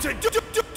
to do. do, do.